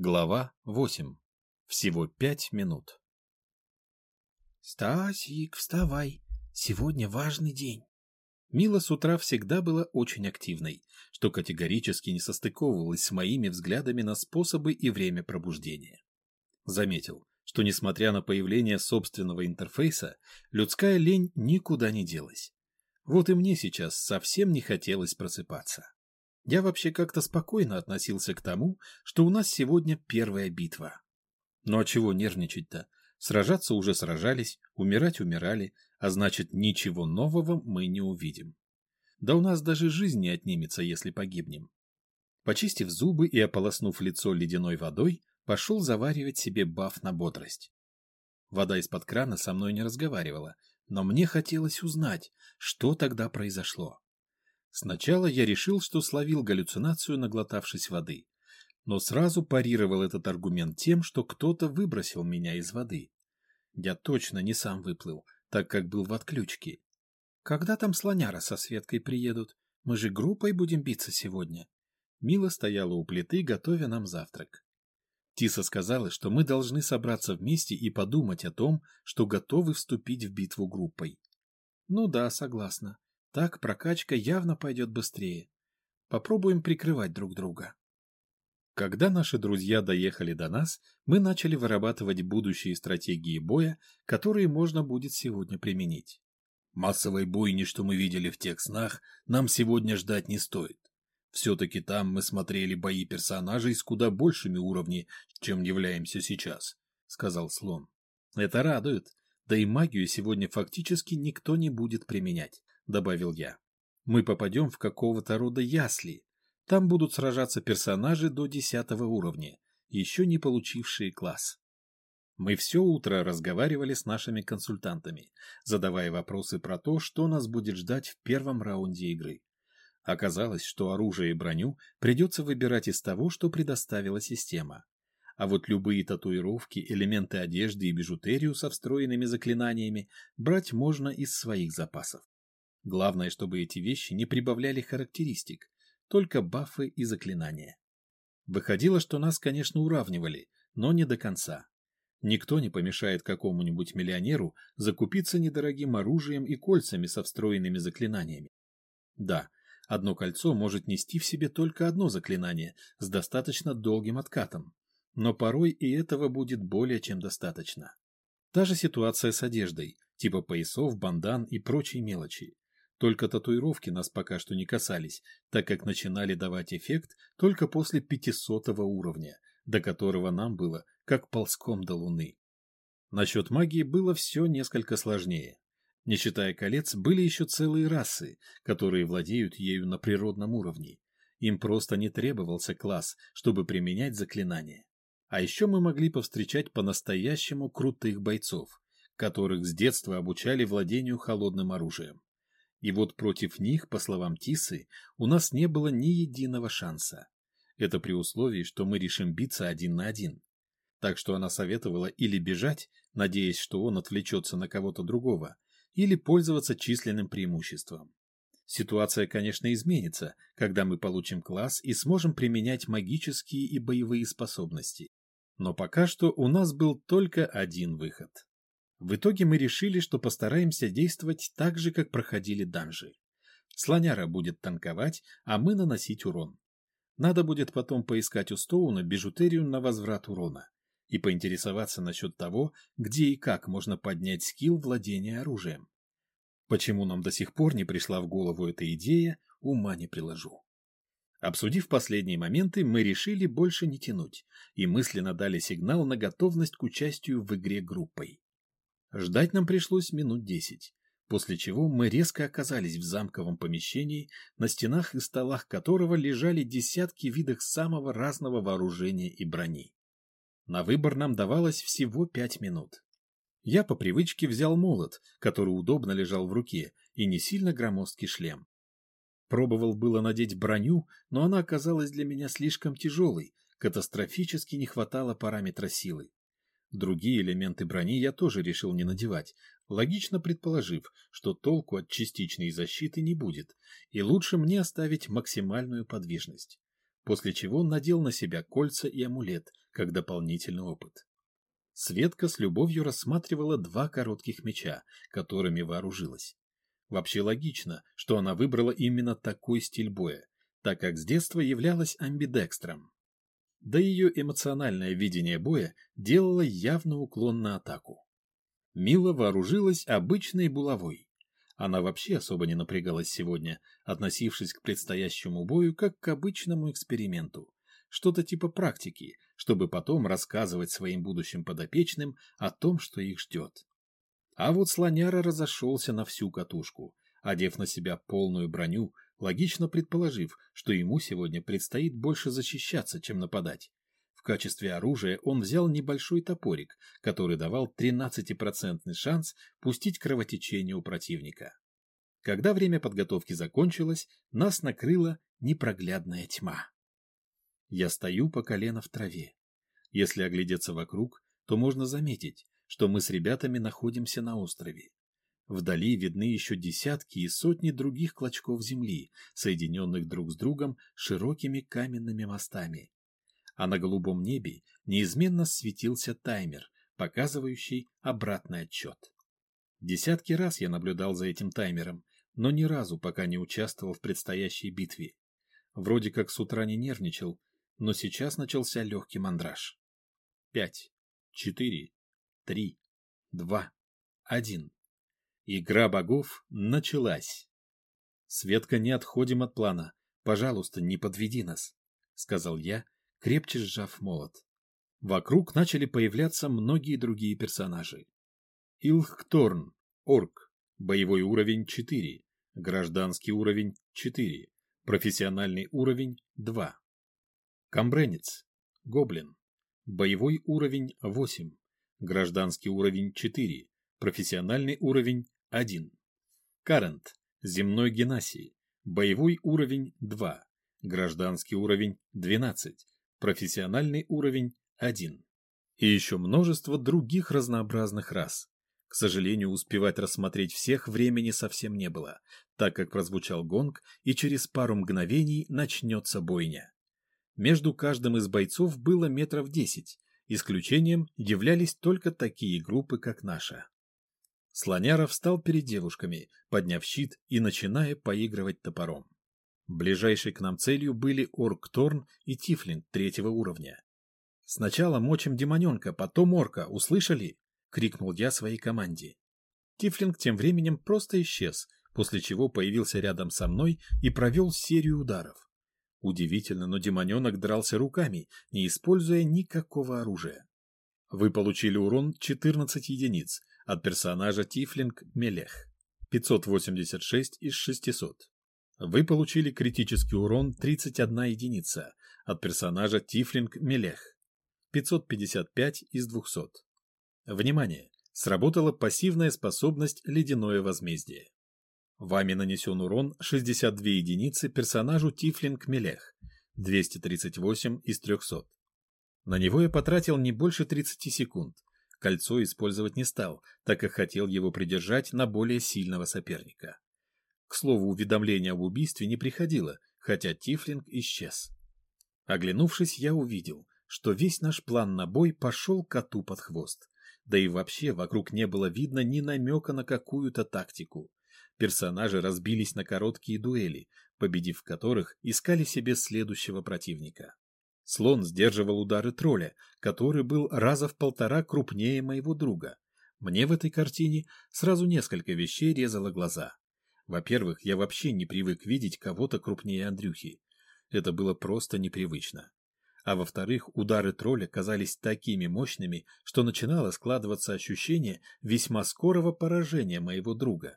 Глава 8. Всего пять минут. «Стасик, вставай! Сегодня важный день!» Мила с утра всегда была очень активной, что категорически не состыковывалось с моими взглядами на способы и время пробуждения. Заметил, что несмотря на появление собственного интерфейса, людская лень никуда не делась. Вот и мне сейчас совсем не хотелось просыпаться. Я вообще как-то спокойно относился к тому, что у нас сегодня первая битва. Ну а чего нервничать-то? Сражаться уже сражались, умирать умирали, а значит, ничего нового мы не увидим. Да у нас даже жизнь не отнимется, если погибнем. Почистив зубы и ополоснув лицо ледяной водой, пошел заваривать себе баф на бодрость. Вода из-под крана со мной не разговаривала, но мне хотелось узнать, что тогда произошло. Сначала я решил, что словил галлюцинацию, наглотавшись воды, но сразу парировал этот аргумент тем, что кто-то выбросил меня из воды. Я точно не сам выплыл, так как был в отключке. Когда там слоняра со Светкой приедут? Мы же группой будем биться сегодня. Мила стояла у плиты, готовя нам завтрак. Тиса сказала, что мы должны собраться вместе и подумать о том, что готовы вступить в битву группой. Ну да, согласна. Так прокачка явно пойдет быстрее. Попробуем прикрывать друг друга. Когда наши друзья доехали до нас, мы начали вырабатывать будущие стратегии боя, которые можно будет сегодня применить. Массовой бойни, что мы видели в тех снах, нам сегодня ждать не стоит. Все-таки там мы смотрели бои персонажей с куда большими уровнями, чем являемся сейчас, — сказал Слон. Это радует. Да и магию сегодня фактически никто не будет применять добавил я. Мы попадем в какого-то рода ясли. Там будут сражаться персонажи до десятого уровня, еще не получившие класс. Мы все утро разговаривали с нашими консультантами, задавая вопросы про то, что нас будет ждать в первом раунде игры. Оказалось, что оружие и броню придется выбирать из того, что предоставила система. А вот любые татуировки, элементы одежды и бижутерию со встроенными заклинаниями брать можно из своих запасов. Главное, чтобы эти вещи не прибавляли характеристик, только бафы и заклинания. Выходило, что нас, конечно, уравнивали, но не до конца. Никто не помешает какому-нибудь миллионеру закупиться недорогим оружием и кольцами со встроенными заклинаниями. Да, одно кольцо может нести в себе только одно заклинание с достаточно долгим откатом, но порой и этого будет более чем достаточно. Та же ситуация с одеждой, типа поясов, бандан и прочей мелочи. Только татуировки нас пока что не касались, так как начинали давать эффект только после 500 уровня, до которого нам было как ползком до луны. Насчет магии было все несколько сложнее. Не считая колец, были еще целые расы, которые владеют ею на природном уровне. Им просто не требовался класс, чтобы применять заклинания. А еще мы могли повстречать по-настоящему крутых бойцов, которых с детства обучали владению холодным оружием. И вот против них, по словам Тисы, у нас не было ни единого шанса. Это при условии, что мы решим биться один на один. Так что она советовала или бежать, надеясь, что он отвлечется на кого-то другого, или пользоваться численным преимуществом. Ситуация, конечно, изменится, когда мы получим класс и сможем применять магические и боевые способности. Но пока что у нас был только один выход. В итоге мы решили, что постараемся действовать так же, как проходили данжи. Слоняра будет танковать, а мы наносить урон. Надо будет потом поискать у Стоуна бижутерию на возврат урона и поинтересоваться насчет того, где и как можно поднять скилл владения оружием. Почему нам до сих пор не пришла в голову эта идея, ума не приложу. Обсудив последние моменты, мы решили больше не тянуть и мысленно дали сигнал на готовность к участию в игре группой. Ждать нам пришлось минут десять, после чего мы резко оказались в замковом помещении, на стенах и столах которого лежали десятки видов самого разного вооружения и брони. На выбор нам давалось всего пять минут. Я по привычке взял молот, который удобно лежал в руке, и не сильно громоздкий шлем. Пробовал было надеть броню, но она оказалась для меня слишком тяжелой, катастрофически не хватало параметра силы. Другие элементы брони я тоже решил не надевать, логично предположив, что толку от частичной защиты не будет, и лучше мне оставить максимальную подвижность. После чего надел на себя кольца и амулет, как дополнительный опыт. Светка с любовью рассматривала два коротких меча, которыми вооружилась. Вообще логично, что она выбрала именно такой стиль боя, так как с детства являлась амбидекстром. Да ее эмоциональное видение боя делало явно уклон на атаку. Мила вооружилась обычной булавой. Она вообще особо не напрягалась сегодня, относившись к предстоящему бою как к обычному эксперименту. Что-то типа практики, чтобы потом рассказывать своим будущим подопечным о том, что их ждет. А вот слоняра разошелся на всю катушку, одев на себя полную броню, логично предположив, что ему сегодня предстоит больше защищаться, чем нападать. В качестве оружия он взял небольшой топорик, который давал 13% шанс пустить кровотечение у противника. Когда время подготовки закончилось, нас накрыла непроглядная тьма. Я стою по колено в траве. Если оглядеться вокруг, то можно заметить, что мы с ребятами находимся на острове. Вдали видны еще десятки и сотни других клочков земли, соединенных друг с другом широкими каменными мостами. А на голубом небе неизменно светился таймер, показывающий обратный отчет. Десятки раз я наблюдал за этим таймером, но ни разу пока не участвовал в предстоящей битве. Вроде как с утра не нервничал, но сейчас начался легкий мандраж. Пять, четыре, три, два, один. Игра богов началась. Светка, не отходим от плана. Пожалуйста, не подведи нас, сказал я, крепче сжав молот. Вокруг начали появляться многие другие персонажи. Илхторн, орк, боевой уровень 4, гражданский уровень 4, профессиональный уровень 2. Камбренец, гоблин, боевой уровень 8, Гражданский уровень 4. Профессиональный уровень 1. Карент. Земной генасий. Боевой уровень 2. Гражданский уровень 12. Профессиональный уровень 1. И еще множество других разнообразных рас. К сожалению, успевать рассмотреть всех времени совсем не было, так как прозвучал гонг, и через пару мгновений начнется бойня. Между каждым из бойцов было метров десять, Исключением являлись только такие группы, как наша. Слоняра встал перед девушками, подняв щит и начиная поигрывать топором. Ближайшей к нам целью были Орк Торн и Тифлинг третьего уровня. «Сначала мочим демоненка, потом орка, услышали?» — крикнул я своей команде. Тифлинг тем временем просто исчез, после чего появился рядом со мной и провел серию ударов. Удивительно, но демоненок дрался руками, не используя никакого оружия. Вы получили урон 14 единиц от персонажа Тифлинг Мелех. 586 из 600. Вы получили критический урон 31 единица от персонажа Тифлинг Мелех. 555 из 200. Внимание! Сработала пассивная способность «Ледяное возмездие». Вами нанесен урон 62 единицы персонажу Тифлинг Мелех, 238 из 300. На него я потратил не больше 30 секунд. Кольцо использовать не стал, так как хотел его придержать на более сильного соперника. К слову, уведомление об убийстве не приходило, хотя Тифлинг исчез. Оглянувшись, я увидел, что весь наш план на бой пошел коту под хвост. Да и вообще вокруг не было видно ни намека на какую-то тактику. Персонажи разбились на короткие дуэли, победив которых искали себе следующего противника. Слон сдерживал удары тролля, который был раза в полтора крупнее моего друга. Мне в этой картине сразу несколько вещей резало глаза. Во-первых, я вообще не привык видеть кого-то крупнее Андрюхи. Это было просто непривычно. А во-вторых, удары тролля казались такими мощными, что начинало складываться ощущение весьма скорого поражения моего друга.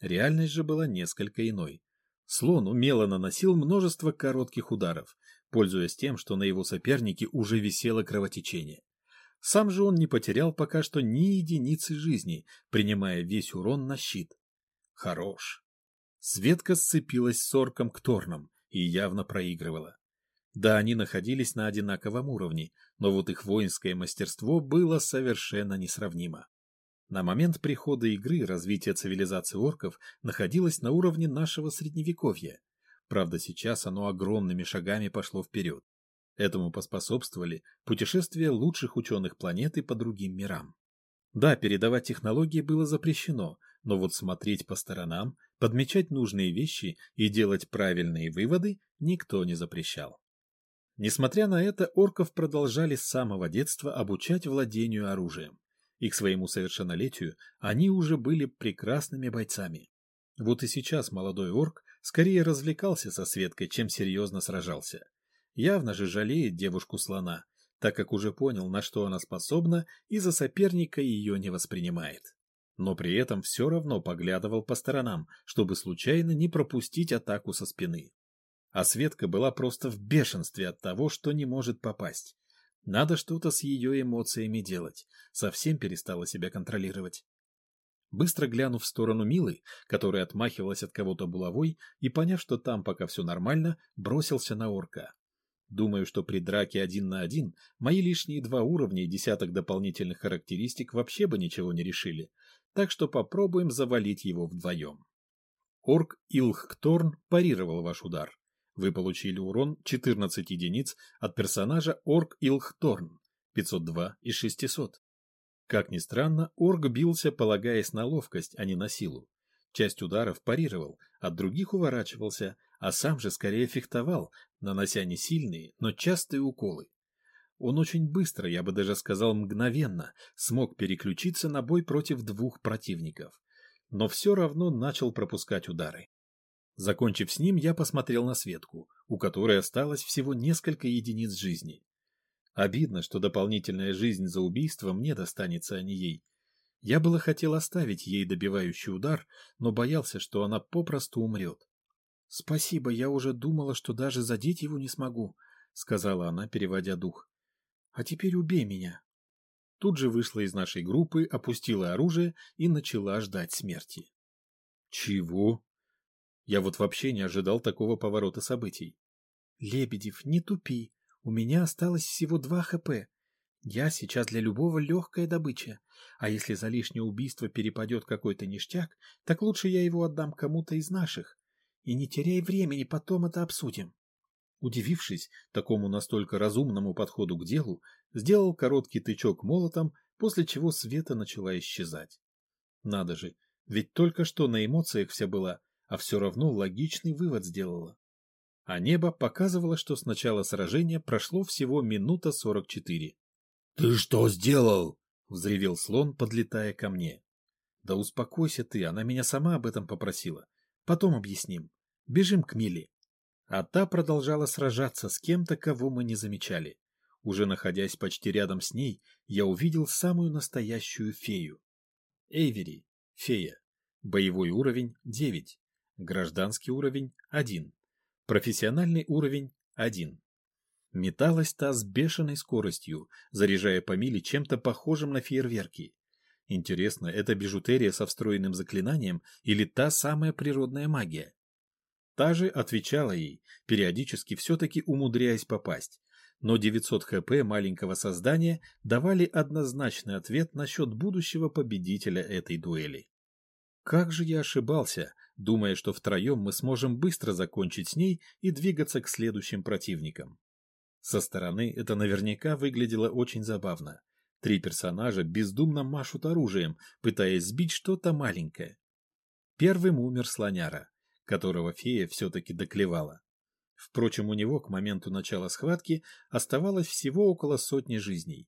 Реальность же была несколько иной. Слон умело наносил множество коротких ударов, пользуясь тем, что на его сопернике уже висело кровотечение. Сам же он не потерял пока что ни единицы жизни, принимая весь урон на щит. Хорош. Светка сцепилась с орком к торнам и явно проигрывала. Да, они находились на одинаковом уровне, но вот их воинское мастерство было совершенно несравнимо. На момент прихода игры развитие цивилизации орков находилось на уровне нашего средневековья. Правда, сейчас оно огромными шагами пошло вперед. Этому поспособствовали путешествия лучших ученых планеты по другим мирам. Да, передавать технологии было запрещено, но вот смотреть по сторонам, подмечать нужные вещи и делать правильные выводы никто не запрещал. Несмотря на это, орков продолжали с самого детства обучать владению оружием, и к своему совершеннолетию они уже были прекрасными бойцами. Вот и сейчас молодой орк скорее развлекался со Светкой, чем серьезно сражался. Явно же жалеет девушку-слона, так как уже понял, на что она способна, и за соперника ее не воспринимает. Но при этом все равно поглядывал по сторонам, чтобы случайно не пропустить атаку со спины. А Светка была просто в бешенстве от того, что не может попасть. Надо что-то с ее эмоциями делать. Совсем перестала себя контролировать. Быстро глянув в сторону Милы, которая отмахивалась от кого-то булавой, и поняв, что там пока все нормально, бросился на орка. Думаю, что при драке один на один мои лишние два уровня и десяток дополнительных характеристик вообще бы ничего не решили, так что попробуем завалить его вдвоем. Орк Илхторн парировал ваш удар. Вы получили урон 14 единиц от персонажа Орк Илхторн 502 из 600. Как ни странно, Орк бился, полагаясь на ловкость, а не на силу. Часть ударов парировал, от других уворачивался, а сам же скорее фехтовал, нанося не сильные, но частые уколы. Он очень быстро, я бы даже сказал мгновенно, смог переключиться на бой против двух противников, но все равно начал пропускать удары. Закончив с ним, я посмотрел на Светку, у которой осталось всего несколько единиц жизни. Обидно, что дополнительная жизнь за убийство мне достанется, а не ей. Я было хотел оставить ей добивающий удар, но боялся, что она попросту умрет. — Спасибо, я уже думала, что даже задеть его не смогу, — сказала она, переводя дух. — А теперь убей меня. Тут же вышла из нашей группы, опустила оружие и начала ждать смерти. — Чего? Я вот вообще не ожидал такого поворота событий. Лебедев, не тупи. У меня осталось всего два ХП. Я сейчас для любого легкая добыча. А если за лишнее убийство перепадет какой-то ништяк, так лучше я его отдам кому-то из наших. И не теряй времени, потом это обсудим. Удивившись такому настолько разумному подходу к делу, сделал короткий тычок молотом, после чего Света начала исчезать. Надо же, ведь только что на эмоциях вся была, а все равно логичный вывод сделала. А небо показывало, что с начала сражения прошло всего минута сорок четыре. — Ты что сделал? — взревел слон, подлетая ко мне. — Да успокойся ты, она меня сама об этом попросила. Потом объясним. Бежим к Миле. А та продолжала сражаться с кем-то, кого мы не замечали. Уже находясь почти рядом с ней, я увидел самую настоящую фею. Эйвери, фея. Боевой уровень 9. Гражданский уровень – 1. Профессиональный уровень – 1. Металась та с бешеной скоростью, заряжая по миле чем-то похожим на фейерверки. Интересно, это бижутерия со встроенным заклинанием или та самая природная магия? Та же отвечала ей, периодически все-таки умудряясь попасть. Но 900 хп маленького создания давали однозначный ответ насчет будущего победителя этой дуэли. Как же я ошибался, думая, что втроем мы сможем быстро закончить с ней и двигаться к следующим противникам. Со стороны это наверняка выглядело очень забавно. Три персонажа бездумно машут оружием, пытаясь сбить что-то маленькое. Первым умер слоняра, которого фея все-таки доклевала. Впрочем, у него к моменту начала схватки оставалось всего около сотни жизней.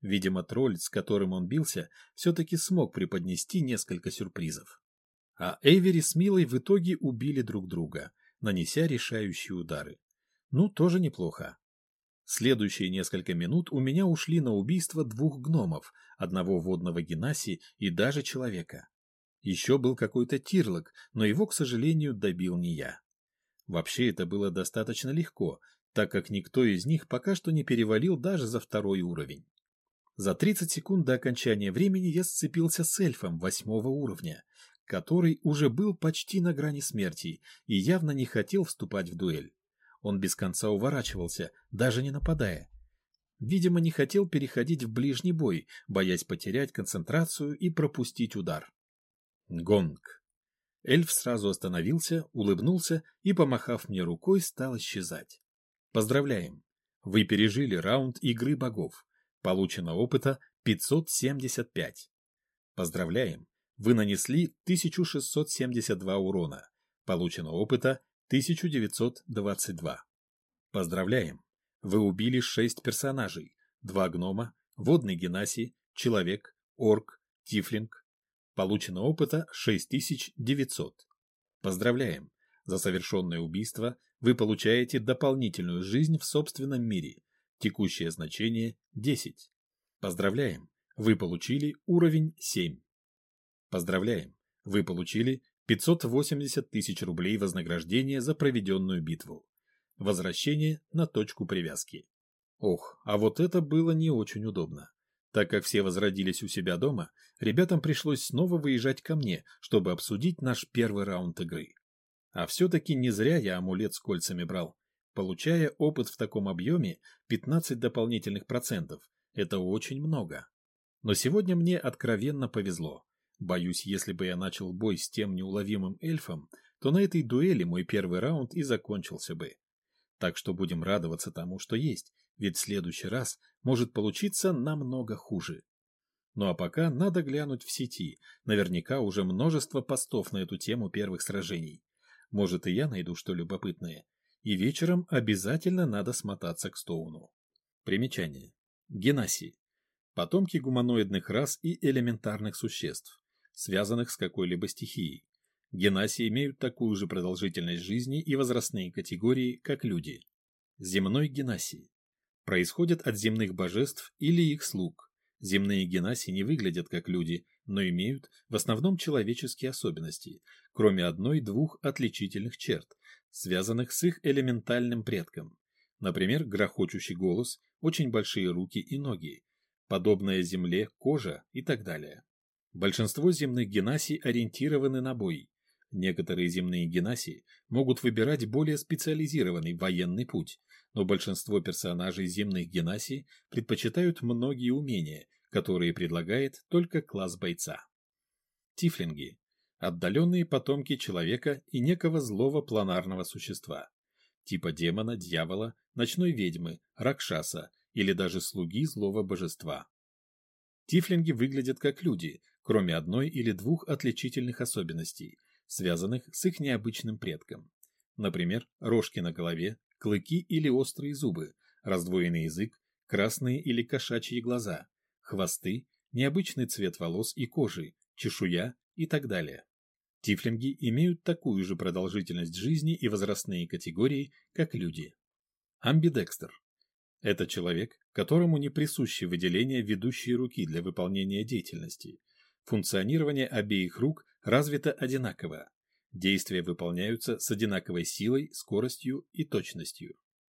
Видимо, тролль, с которым он бился, все-таки смог преподнести несколько сюрпризов. А Эйвери с Милой в итоге убили друг друга, нанеся решающие удары. Ну, тоже неплохо. Следующие несколько минут у меня ушли на убийство двух гномов, одного водного генаси и даже человека. Еще был какой-то тирлок, но его, к сожалению, добил не я. Вообще это было достаточно легко, так как никто из них пока что не перевалил даже за второй уровень. За 30 секунд до окончания времени я сцепился с эльфом восьмого уровня, который уже был почти на грани смерти и явно не хотел вступать в дуэль. Он без конца уворачивался, даже не нападая. Видимо, не хотел переходить в ближний бой, боясь потерять концентрацию и пропустить удар. Гонг. Эльф сразу остановился, улыбнулся и, помахав мне рукой, стал исчезать. Поздравляем! Вы пережили раунд игры богов. Получено опыта 575. Поздравляем! Вы нанесли 1672 урона. Получено опыта 1922. Поздравляем! Вы убили 6 персонажей. Два гнома, водный генаси, человек, орк, тифлинг. Получено опыта 6900. Поздравляем! За совершенное убийство вы получаете дополнительную жизнь в собственном мире. Текущее значение 10. Поздравляем! Вы получили уровень 7. Поздравляем! Вы получили 580 тысяч рублей вознаграждения за проведенную битву. Возвращение на точку привязки. Ох, а вот это было не очень удобно. Так как все возродились у себя дома, ребятам пришлось снова выезжать ко мне, чтобы обсудить наш первый раунд игры. А все-таки не зря я амулет с кольцами брал. Получая опыт в таком объеме, 15 дополнительных процентов – это очень много. Но сегодня мне откровенно повезло. Боюсь, если бы я начал бой с тем неуловимым эльфом, то на этой дуэли мой первый раунд и закончился бы. Так что будем радоваться тому, что есть, ведь в следующий раз может получиться намного хуже. Ну а пока надо глянуть в сети, наверняка уже множество постов на эту тему первых сражений. Может, и я найду что любопытное. И вечером обязательно надо смотаться к Стоуну. Примечание. Генаси. Потомки гуманоидных рас и элементарных существ, связанных с какой-либо стихией. Генаси имеют такую же продолжительность жизни и возрастные категории, как люди. Земной генаси. Происходят от земных божеств или их слуг. Земные генаси не выглядят как люди, но имеют в основном человеческие особенности, кроме одной-двух отличительных черт, связанных с их элементальным предком. Например, грохочущий голос, очень большие руки и ноги, подобная земле кожа и так далее. Большинство земных генасий ориентированы на бой. Некоторые земные генаси могут выбирать более специализированный военный путь, но большинство персонажей земных генасий предпочитают многие умения, которые предлагает только класс бойца. Тифлинги – отдаленные потомки человека и некого злого планарного существа, типа демона, дьявола, ночной ведьмы, ракшаса или даже слуги злого божества. Тифлинги выглядят как люди, кроме одной или двух отличительных особенностей, связанных с их необычным предком. Например, рожки на голове, клыки или острые зубы, раздвоенный язык, красные или кошачьи глаза, хвосты, необычный цвет волос и кожи, чешуя и так далее. Тифлинги имеют такую же продолжительность жизни и возрастные категории, как люди. Амбидекстер. Это человек, которому не присущи выделение ведущей руки для выполнения деятельности. Функционирование обеих рук развито одинаково. Действия выполняются с одинаковой силой, скоростью и точностью.